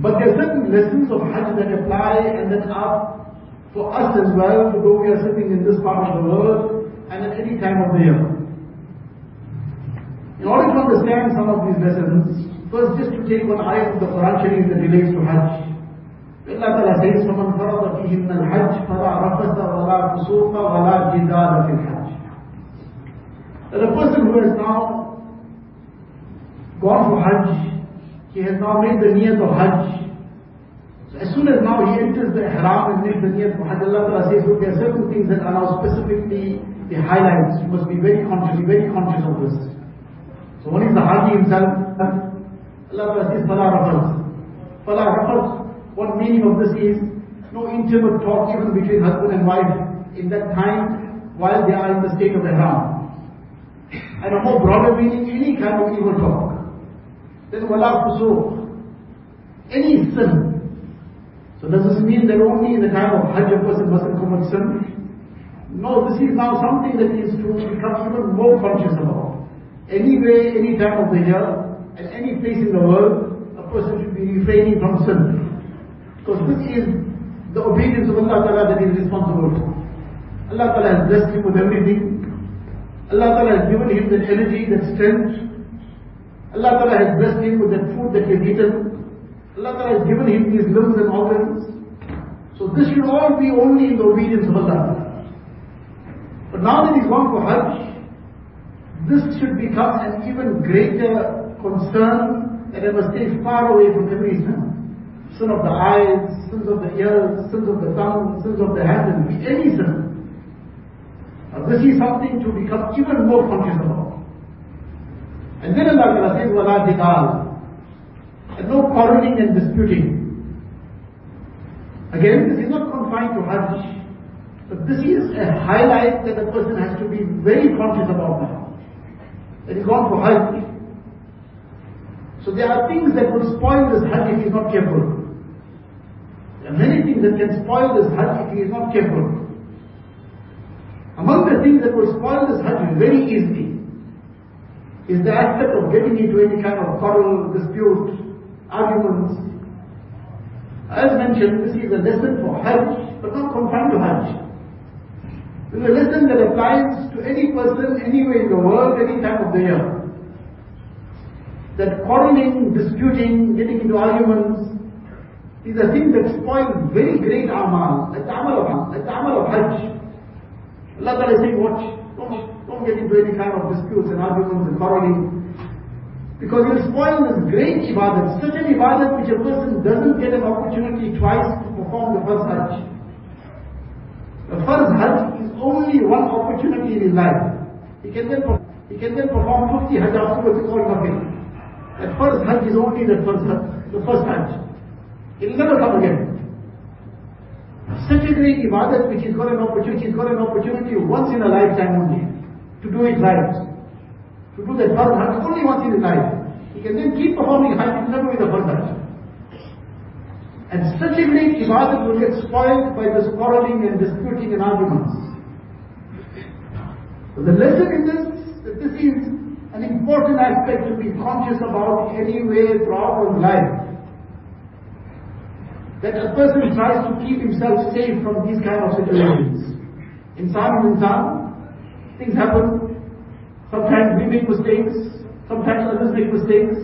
But there are certain lessons of Hajj that apply and that are for us as well, though we are sitting in this part of the world and at any time of the year. In order to understand some of these lessons, first just to take one ayah of the Quran Sharif that relates to Hajj. Allah Ta'ala says, فَمَنْ فَرَضَ فِيهِنَّ الْحَجِّ فَلَا رَفَثَ وَلَا فُسُوقَ وَلَا جِدَالَ فِي الْحَجِّ That a person who has now gone for Hajj he has now made the niyat of Hajj. So as soon as now he enters the haram and makes the niyat of Hajj, Allah Ta'ala says, look, there are certain things that Allah specifically he highlights. You must be very conscious, be very conscious of this. So one is the Hajj himself. Allah Ta'ala says, Fala Rafat. Fala Rafat, what meaning of this is, no intimate talk even between husband and wife in that time while they are in the state of ihram. And a more broader meaning, any kind of evil talk. Then wala fusuq. Any sin. So does this mean that only in the time of Hajj a person mustn't commit sin? No, this is now something that is to become even more conscious about. Anyway, any time of the year, at any place in the world, a person should be refraining from sin. Because this is the obedience of Allah Ta'ala that is responsible for. Allah Ta'ala has blessed him with everything. Allah Ta'ala has given him that energy, that strength. Allah Ta'ala has blessed him with that food that he has eaten. Allah Ta'ala has given him these limbs and organs. So this should all be only in the obedience of Allah. But now that he's gone for Hajj, this should become an even greater concern that I must stay far away from every sin. Sin of the eyes, sins of the ears, sins of the tongue, sins of the hand, and any sin. Now this is something to become even more conscious about. And then Allah Ta'ala says, وَلَا جِدَالٍ And no quarreling and disputing. Again, this is not confined to Hajj. But this is a highlight that a person has to be very conscious about now. That he's gone for Hajj. So there are things that will spoil this Hajj if he's not careful. There are many things that can spoil this Hajj if he is not careful. Among the things that will spoil this Hajj very easily is the aspect of getting into any kind of quarrel, dispute, arguments. As mentioned, this is a lesson for Hajj, but not confined to Hajj. It's a lesson that applies to any person, anywhere in the world, any time of the year. That quarreling, disputing, getting into arguments, these are things that spoil very great amal, like the amal of, like the amal of Hajj. Allah Ta'ala is saying, watch, get into any kind of disputes and arguments and quarreling. Because you'll spoil this great ibadat, such an ibadat which a person doesn't get an opportunity twice to perform the first Hajj. The first Hajj is only one opportunity in his life. He can then, he can then perform 50 Hajj afterwards, it's all nothing. That first Hajj is only that first, hajj, the first Hajj. He'll never come again. Such a great ibadat which he's got an opportunity, he's got an opportunity once in a lifetime only to do it right. To do that first Hajj only once in his life. He can then keep performing Hajj, never the first Hajj. And a great ibadat will get spoiled by this quarreling and disputing and arguments. So the lesson in this, that this is an important aspect to be conscious about anywhere throughout one's life. That a person tries to keep himself safe from these kind of situations. Insan insan, things happen, sometimes we make mistakes, sometimes others make mistakes.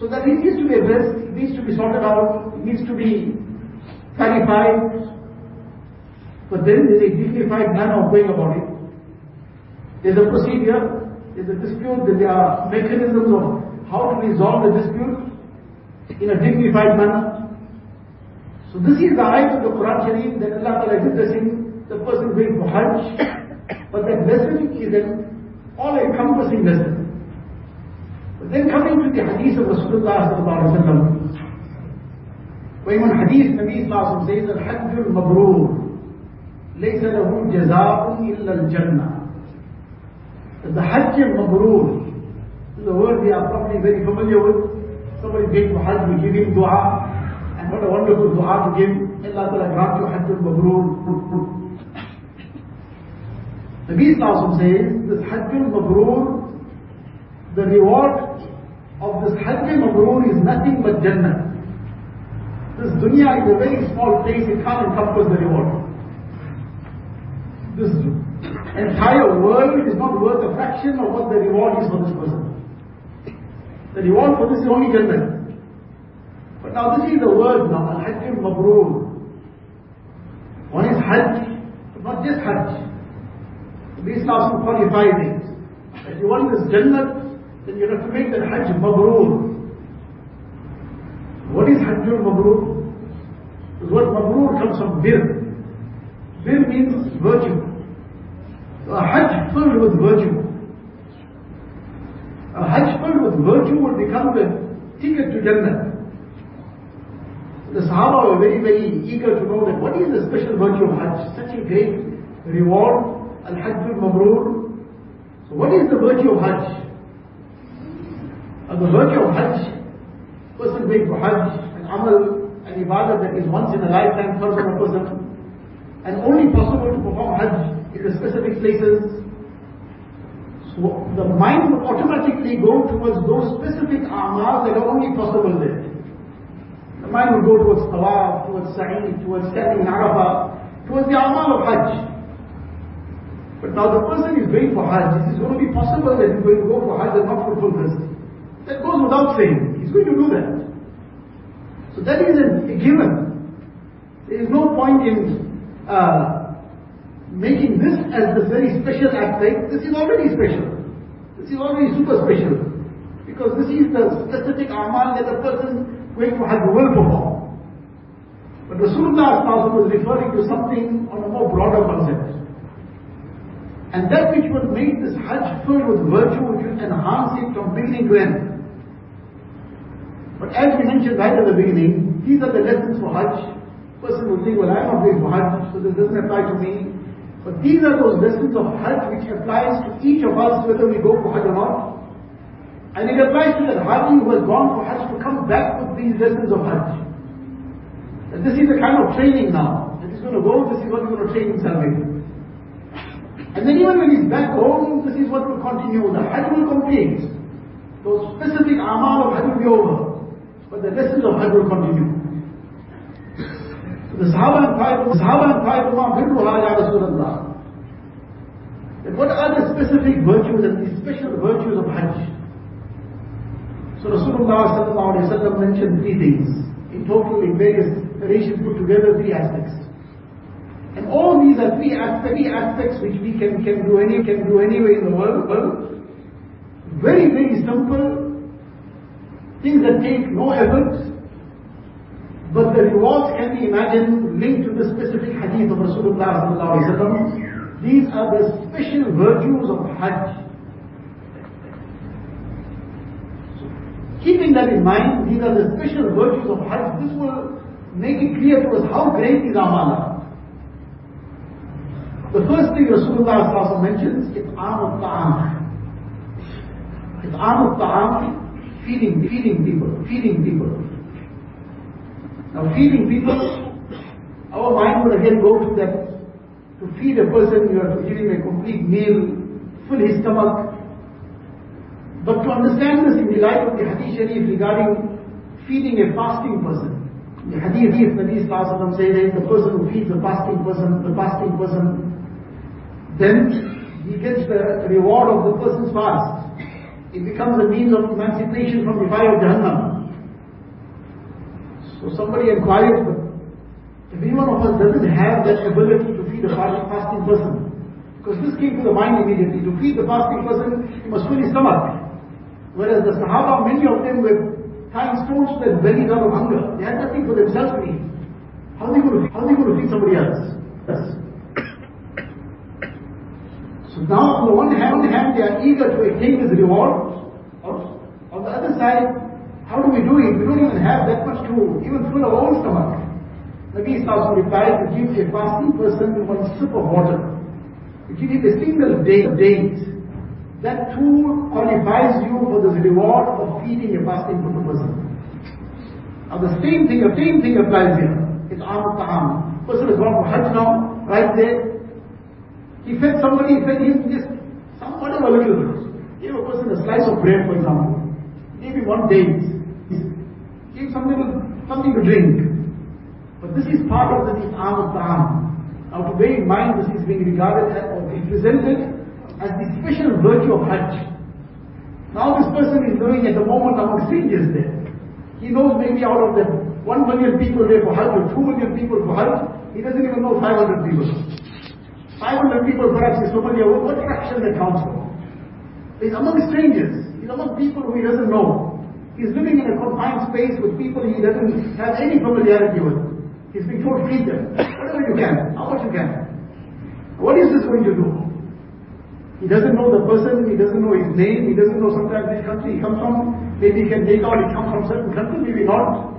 So that it needs to be addressed, it needs to be sorted out, it needs to be clarified. But then there's a dignified manner of going about it. There's a procedure, there's a dispute, there are mechanisms of how to resolve the dispute in a dignified manner. So this is the ayat of the Quran Sharif that Allah Ta'ala is addressing the person going for Hajj. But that lesson is an all-encompassing lesson. But then coming to the hadith of Rasulullah sallallahu alaihi wasallam, when one hadith Nabi sallallahu says, "Al-Hajj al-Mabrur, ليس له جزاء إلا الجنة." The Hajj al-Mabrur is a word we are probably very familiar with. Somebody going for Hajj, we give him dua, and what a wonderful dua to give. Allah Ta'ala grant you Hajj al-Mabrur. Nabi Sallallahu says, this Hajj al-Mabrur, the reward of this Hajj al-Mabrur is nothing but Jannah. This dunya is a very small place, it can't encompass the reward. This entire world is not worth a fraction of what the reward is for this person. The reward for this is only Jannah. But now this is the word now, Al-Hajj Mabrur. One is Hajj, not just Hajj. These Islam qualifies it. If you want this Jannah, then you have to make that Hajj Mabrur. What is Hajjul Mabrur? The word Mabrur comes from Bir. Bir means virtue. So a Hajj filled with virtue. A Hajj filled with virtue will become the ticket to Jannah. The Sahaba were very, very eager to know that what is the special virtue of Hajj? Such a great reward, Al-Hajj al-Mabrur. So what is the virtue of Hajj? And the virtue of Hajj, person going for Hajj, an amal, an ibadah that is once in a lifetime for a person, and only possible to perform Hajj in the specific places so the mind will automatically go towards those specific amal that are only possible there. The mind will go towards tawaf, towards sa'i, towards standing in Arafah, towards the amal of Hajj. But now the person is going for Hajj. It is going to be possible that he's going to go for Hajj and not fulfill this. That goes without saying. He's going to do that. So that is a, given. There is no point in uh, making this as the very special aspect, this is already special. This is already super special. Because this is the specific amal that a person going to have will perform. But Rasulullah was referring to something on a more broader concept. And that which will make this Hajj filled with virtue, which will enhance it from beginning to end. But as we mentioned right at the beginning, these are the lessons for Hajj. Person will think, well, I'm not going for Hajj, so this doesn't apply to me. But these are those lessons of Hajj which applies to each of us whether we go for Hajj or not. And it applies to that Haji who has gone for Hajj to come back with these lessons of Hajj. And this is the kind of training now. That he's going to go, this is what he's going to train himself in. And then even when he's back home, this is what will continue. The Hajj will complete. Those specific amal of Hajj will be over. But the lessons of Hajj will continue. The Sahaba inquired, the inquired, Ma birruha ya Rasulullah. That what are the specific virtues and the special virtues of Hajj? So Rasulullah sallallahu alayhi wa mentioned three things. In total, in various narrations put together, three aspects. And all these are three aspects, three aspects which we can, can do any can do anywhere in the world. Very, very simple, things that take no effort, but the rewards can be imagined linked to the specific hadith of Rasulullah These are the special virtues of Hajj. Keeping that in mind, these are the special virtues of Hajj. This will make it clear to us how great is Amala. The first thing Rasulullah mentions is Am al-Ta'am. Am al-Ta'am, feeding, feeding people, feeding people. Now feeding people, our mind would again go to that, to feed a person, you have to give him a complete meal, fill his stomach. But to understand this in the light of the Hadith Sharif regarding feeding a fasting person, the Hadith, Nabi Sallallahu says that the person who feeds a fasting person, the fasting person, then he gets the reward of the person's fast. It becomes a means of emancipation from the fire of Jahannam. So somebody inquired, any one of us doesn't have that ability to feed a fasting person, because this came to the mind immediately, to feed the fasting person, he must fill his stomach. Whereas the Sahaba, many of them were tying stones to their bellies out of hunger. They had nothing for themselves to eat. How are they going to, how are they going to feed somebody else? Yes. Now, on one hand, hand they are eager to attain this reward. Or, On the other side, how do we do it? We don't even have that much to even fill our own stomach. Nabi Sallallahu replied to give a fasting person one sip of water. To give him a single day date. That too qualifies you for the reward of feeding a fasting person. Now the same thing, the same thing applies here. It's Am Ta'am. Person has going for Hajj now, right there. He fed somebody, he fed him just some whatever little bit. Give a person a slice of bread, for example. Maybe one date. Give something, something to drink. But this is part of the Islam of Ta'am. Now to bear in mind this is being regarded as, or presented as the special virtue of Hajj. Now this person is doing at the moment among strangers there. He knows maybe out of the 1 million people there for Hajj or 2 million people for Hajj, he doesn't even know 500 people. 500 people perhaps is familiar with what fraction that counts for. He's among strangers. He's among people who he doesn't know. He's living in a confined space with people he doesn't have any familiarity with. He's being told, feed them. Whatever you can. How much you can. What is this going to do? He doesn't know the person, he doesn't know his name, he doesn't know sometimes which country he comes from. Maybe he can make out he comes from certain country, maybe not.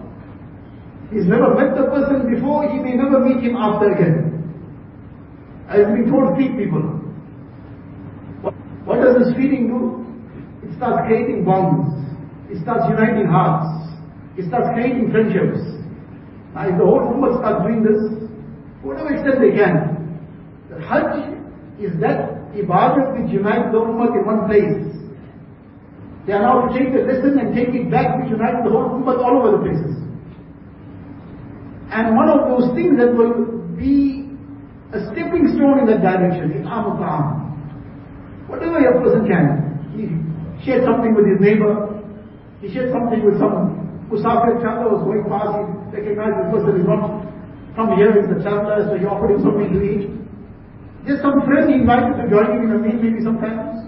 He's never met the person before, he may never meet him after again. I've been told feed people. What, what does this feeding do? It starts creating bonds. It starts uniting hearts. It starts creating friendships. Now if the whole Ummah starts doing this, whatever extent they can, the Hajj is that ibadat which unites the Ummah in one place. They are now to take the lesson and take it back which unites the whole Ummah all over the places. And one of those things that will be a stepping in that direction is Amu Ta'am. Whatever a person can. He shared something with his neighbor, he shared something with some Musafir traveler was going past, he recognized the person is not from here, he's a traveler, so he offered him something to eat. Just some friend he invited to join him in a meal maybe sometimes.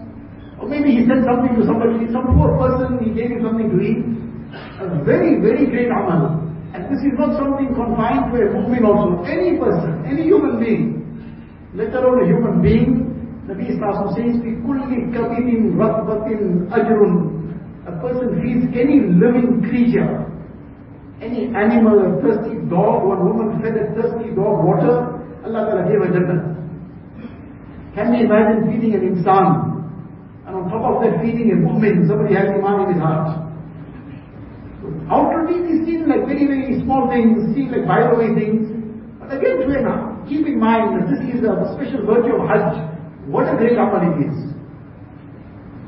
Or maybe he sent something to somebody, some poor person, he gave him something to eat. A very, very great amal. And this is not something confined to a mu'min also. Any person, any human being, let alone a human being, Nabi Sallallahu says, في كل كبد رطبة أجر A person feeds any living creature, any animal, a thirsty dog, one woman fed a thirsty dog water, Allah Ta'ala gave a Jannah. Can you imagine feeding an insan? And on top of that feeding a mu'min, somebody has iman in his heart. Outwardly these seem like very, very small things, seem like by the way things. But again, to Keep in mind that this is a special virtue of Hajj. What a great amal it is.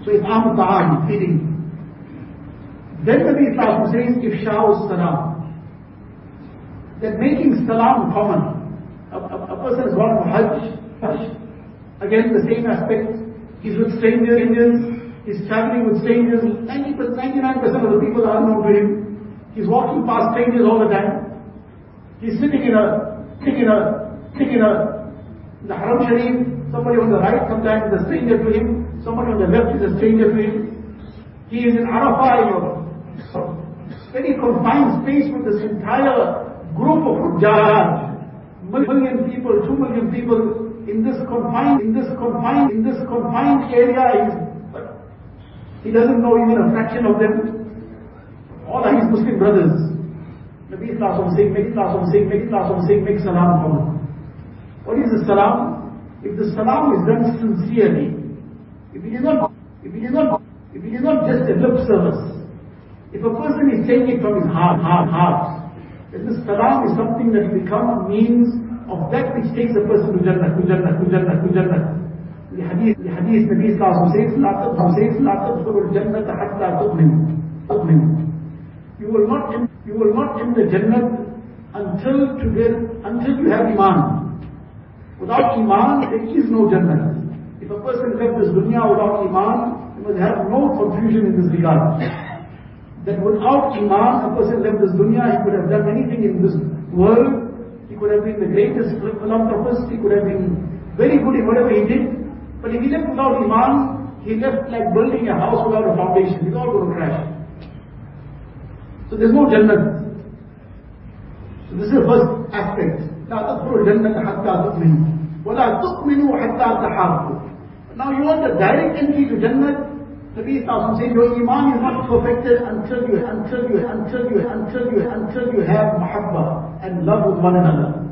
So it's Am Ta'am, feeding. Then the Islam says, Ifsha'u Salam. That making salam common. A, a, a person has gone for Hajj, Hajj. Again, the same aspect. He's with strangers, he's traveling with strangers. 90, 99% of the people are unknown to him. He's walking past strangers all the time. He's sitting in a, sitting in a, sitting in uh, a, in the Haram Sharif. Somebody on the right sometimes is a stranger to him. Somebody on the left is a stranger to him. He is in Arafah, you know, very confined space with this entire group of Hujjaj. Million people, two million people in this confined, in this confined, in this confined area. He doesn't know even a fraction of them. All are his Muslim brothers. Nabi Sallallahu saying, make Sallallahu saying, make Sallallahu saying, make salam for What is the salam? If the salam is done sincerely, if it is not, if it is not, if it is not just a lip service, if a person is saying it from his heart, heart, heart, then the salam is something that becomes a means of that which takes a person to Jannah, to Jannah, to Jannah, to Jannah. The hadith, the hadith, Nabi Sallallahu says, لا تدخل, says, لا تدخل الجنة حتى تؤمن, تؤمن. You will not, you will not enter Jannah until to get, until you have Iman. Without Iman, there is no Jannah. If a person left this dunya without Iman, he must have no confusion in this regard that without Iman, a person left this dunya, he could have done anything in this world, he could have been the greatest philanthropist, he could have been very good in whatever he did, but if he left without Iman, he left like building a house without a foundation, it's all going to crash. So there's no Jannah. So this is the first aspect. لا تدخلوا الجنة حتى تؤمنوا ولا تؤمنوا حتى تحابوا. Now you want a direct entry to Jannah, Nabi Sallallahu saying your iman is not perfected until you, until you, until you, until you, until you have muhabba and love with one another.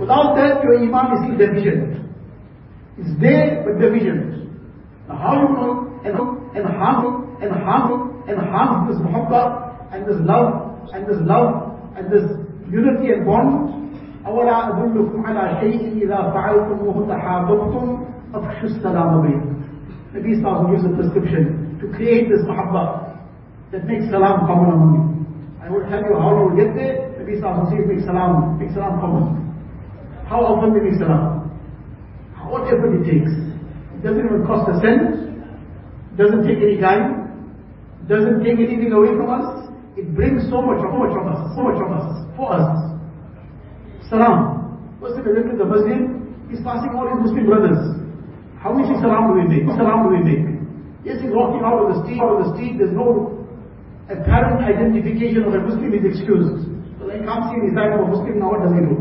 Without that, your iman is still deficient. It's there, but deficient. Now how you know enhance, enhance, enhance this muhabba and this love and this love and this unity and bond? أولا أدلكم على شيء إذا فعلتموه تحاببتم أفشوا السلام بينكم Nabi Sallallahu gives a prescription to create this mahabbah that makes salam common among you. I will tell you how will get there. Nabi Nabi Sallallahu says, make salam, make salam common. How often do we salam? What effort it takes. It doesn't even cost a cent, doesn't take any time, doesn't take anything away from us. It brings so much, so much of us, so much of us, for us. Salam. Person went to the masjid, is passing all his Muslim brothers. How many salam do we make? Salam do we make? Yes, he's walking out of the street, out of the street, there's no apparent identification of a Muslim is excused. So he can't see the sign of a Muslim, now what does he do?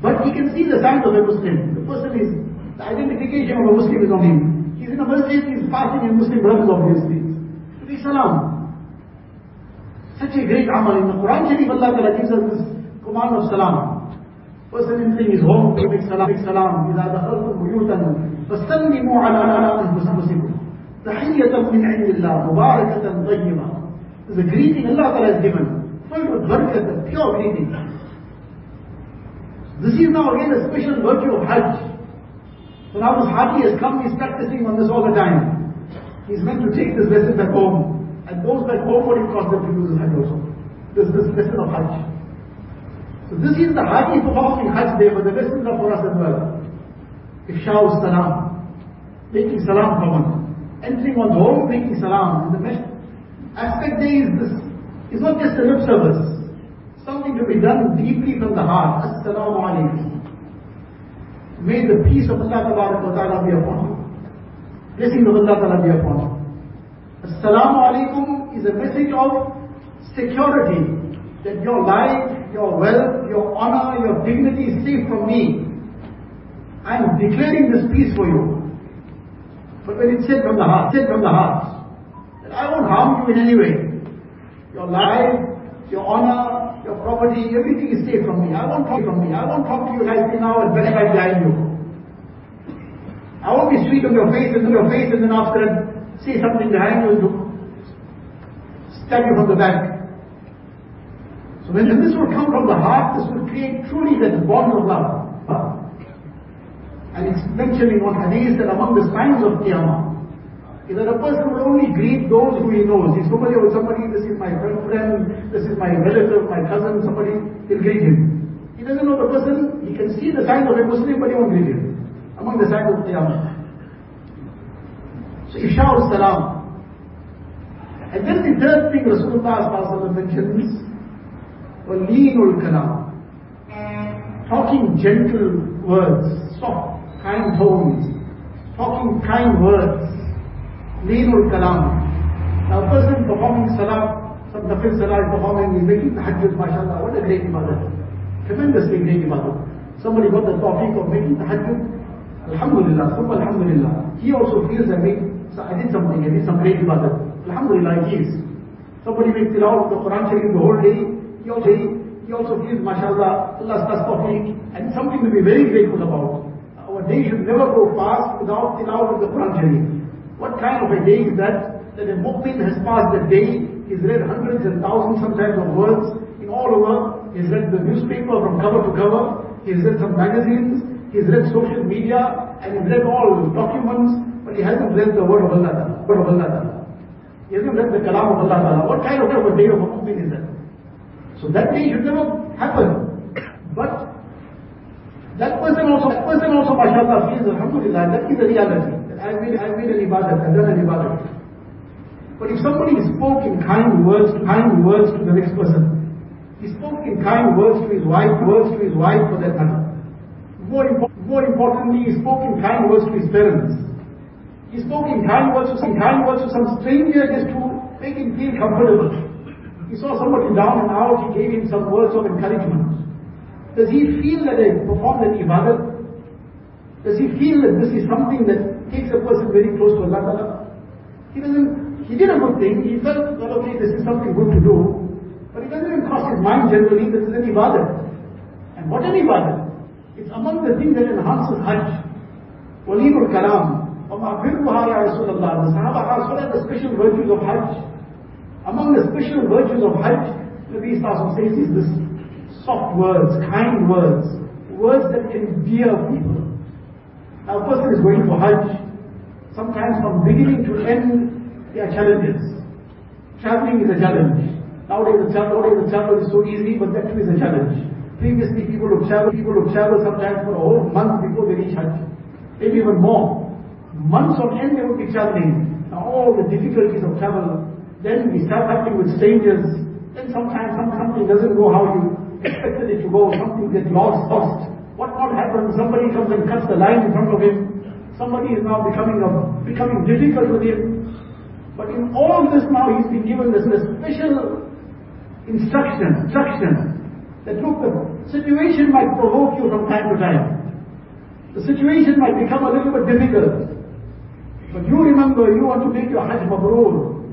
But he can see the signs of a Muslim. The person is, the identification of a Muslim is on him. He's in a masjid, he's passing in Muslim brothers obviously. To be salam. Such a great amal. In the Quran Sharif Allah Ta'ala gives us this command of salam person entering his home to make salam, make salam, إذا دخلتم بيوتنا فسلموا على أنفسكم تحية من عند الله مباركة طيبة The greeting Allah Ta'ala has given, full of barakat, pure greeting. This is now again a special virtue of Hajj. So now this Haji has come, he's practicing on this all the time. He's meant to take this lesson back home. And those back home, what it costs them to do this Hajj also. This, this lesson of Hajj. This is the Haji performing Hajj day, but the lessons are for us as well. Ifsha'u salam. Making salam common. Entering one's home, making salam. And the best aspect there is this. It's not just a lip service. Something to be done deeply from the heart. Assalamu alaikum. May the peace of Allah Ta'ala be upon you. Blessing of Allah Ta'ala be upon you. Assalamu alaikum is a message of security. That your life, your wealth, your honor, your dignity is safe from me. I am declaring this peace for you. But when it's said from the heart, said from the heart, that I won't harm you in any way. Your life, your honor, your property, everything is safe from me. I won't talk from me. I won't talk to you like now and back behind you. I won't be sweet on your face and on your face and then after that say something behind you and stab you from the back. When this will come from the heart, this will create truly that bond of love. And it's mentioned in one hadith that among the signs of Qiyamah is that a person will only greet those who he knows. He's familiar with somebody, this is my friend, this is my relative, my cousin, somebody, he'll greet him. He doesn't know the person, he can see the signs of a Muslim, but he won't greet him. Among the signs of Qiyamah. So Isha'ul Salam. And then the third thing Rasulullah mentions, Waleenul Kalam. Talking gentle words, soft, kind tones, talking kind words, Leenul Kalam. Now a person performing Salah, some Nafil Salah is performing, he's making tahajjud, mashallah, what a great ibadah. Tremendously great ibadah. Somebody got the tawfiq of making tahajjud, Alhamdulillah, Summa Alhamdulillah. He also feels that me, so I did something, I did some great ibadah. Alhamdulillah, he is. Somebody makes tilawat of the Quran Sharif the whole day, he also, he also feels, mashallah, Allah's tawfiq, and something to be very grateful about. Our day should never go past without tilawat of the Quran Sharif. What kind of a day is that? That a mu'min has passed the day, he's read hundreds and thousands sometimes of words in all over, he's read the newspaper from cover to cover, he's read some magazines, he's read social media, and he's read all documents, but he hasn't read the word of Allah. Word of Allah He hasn't read the kalam of Allah What kind of a day of a mu'min is that? So that day should never happen. But that person also, that person also, mashallah, feels alhamdulillah, that is the reality. I've made, I've made an ibadah, I've done an ibadah. But if somebody spoke in kind words, kind words to the next person, he spoke in kind words to his wife, words to his wife for that matter. More, more importantly, he spoke in kind words to his parents. He spoke in kind words to some kind words to some stranger just to make him feel comfortable. He saw somebody down and out, he gave him some words of encouragement. Does he feel that I performed an ibadah? Does he feel that this is something that takes a person very close to Allah Ta'ala? He doesn't, he did a good thing, he felt, well okay, this is something good to do, but it doesn't even cross his mind generally, this is an ibadah. And what an ibadah? It's among the things that enhances Hajj. Waleenul Kalam, وَمَا فِرْبُهَا يَا رَسُولَ اللَّهِ The Sahaba asked, what are the special virtues of Hajj? Among the special virtues of Hajj, Nabi Sallallahu says is this soft words, kind words, words that endear people. Now, a person is going for Hajj. Sometimes from beginning to end, there are challenges. Traveling is a challenge. Nowadays the travel, nowadays the travel is so easy, but that too is a challenge. Previously people would travel, people would travel sometimes for a whole month before they reach Hajj. Maybe even more. Months on end they would be traveling. Now all the difficulties of travel, then we start acting with strangers, then sometimes some, something doesn't go how you expected it to go, something gets lost, lost. What not happens, somebody comes and cuts the line in front of him, somebody is now becoming a, becoming difficult with him. But in all this now he's been given this, special instruction, instruction, that look, the situation might provoke you from time to time. The situation might become a little bit difficult. But you remember, you want to make your Hajj Mabrur.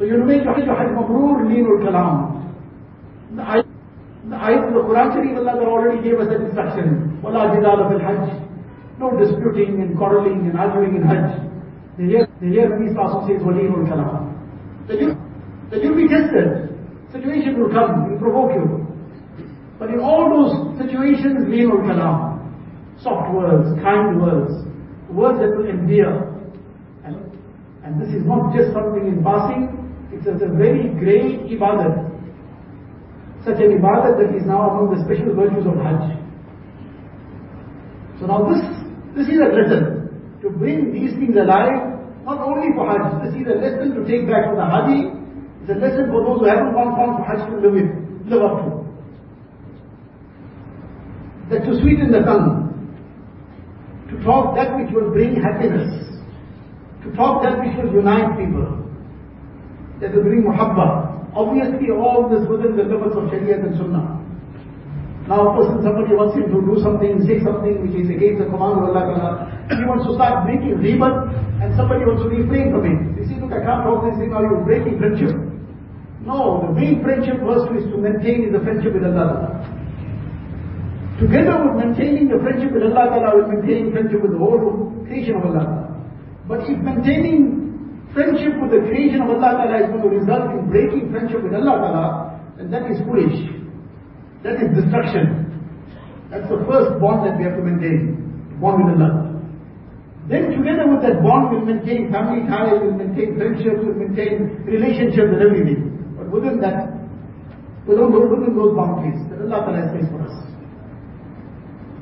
So you want to make your Hajj, your Hajj Mabrur, Leenul Kalam. The ayat, the ayat of the Quran Sharif, Allah already gave us that instruction. وَلَا جِدَالَ فِي الْحَجِّ No disputing and quarreling and arguing in Hajj. The year, the year Nabi Sallallahu says, وَلِينُ الْكَلَامِ Then you, then you'll be tested. Situation will come, will provoke you. But in all those situations, Leenul Kalam. Soft words, kind words, words that will endear. And, and this is not just something in passing, it's a, very great ibadat. Such an ibadat that is now among the special virtues of Hajj. So now this, this is a lesson to bring these things alive, not only for Hajj. This is a lesson to take back to the Haji. It's a lesson for those who haven't gone far for Hajj to live live up to. That to sweeten the tongue, to talk that which will bring happiness, to talk that which will unite people, that will bring muhabba. Obviously all this within the limits of Shariah and Sunnah. Now person, somebody wants him to do something, say something which is against the command of Allah. He wants to start making ribat and somebody wants to refrain from it. You see, look, I can't talk this thing, now you're breaking friendship. No, the main friendship first is to maintain the friendship with Allah Together with maintaining the friendship with Allah Ta'ala, with maintaining friendship with the whole creation of Allah But if maintaining friendship with the creation of Allah Ta'ala is going to result in breaking friendship with Allah Ta'ala, then that is foolish. That is destruction. That's the first bond that we have to maintain. Bond with Allah. Then together with that bond we'll maintain family ties, we'll maintain friendships, we'll maintain relationships and everything. But within that, within those, within those boundaries that Allah Ta'ala has placed for us.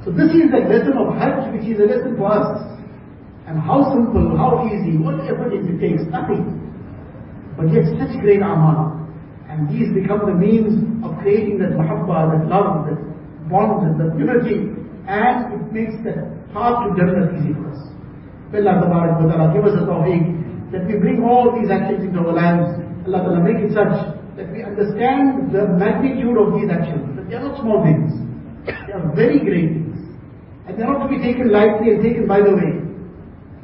So this is the lesson of Hajj which is a lesson for us. And how simple, how easy, what effort it takes, nothing. But yet such great amal. And these become the means of creating that muhabba, that love, that bond, that unity. And it makes that path to Jannah easy for us. May Allah Ta'ala give us a tawfiq that we bring all these actions into our lives. Allah Ta'ala make it such that we understand the magnitude of these actions. That they are not small things. They are very great things. And they are not to be taken lightly and taken by the way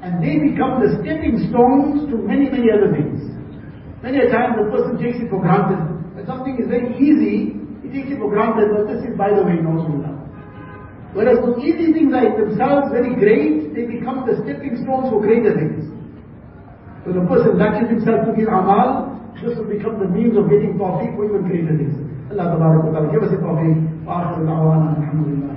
And they become the stepping stones to many, many other things. Many a time the person takes it for granted. When something is very easy, he takes it for granted, but this is by the way, no Whereas those easy things are in themselves very great, they become the stepping stones for greater things. So the person latches himself to his amal, this will become the means of getting tawfiq for even greater things. Allah Ta'ala give us a tawfiq. وآخر دعوانا الحمد لله